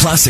Classic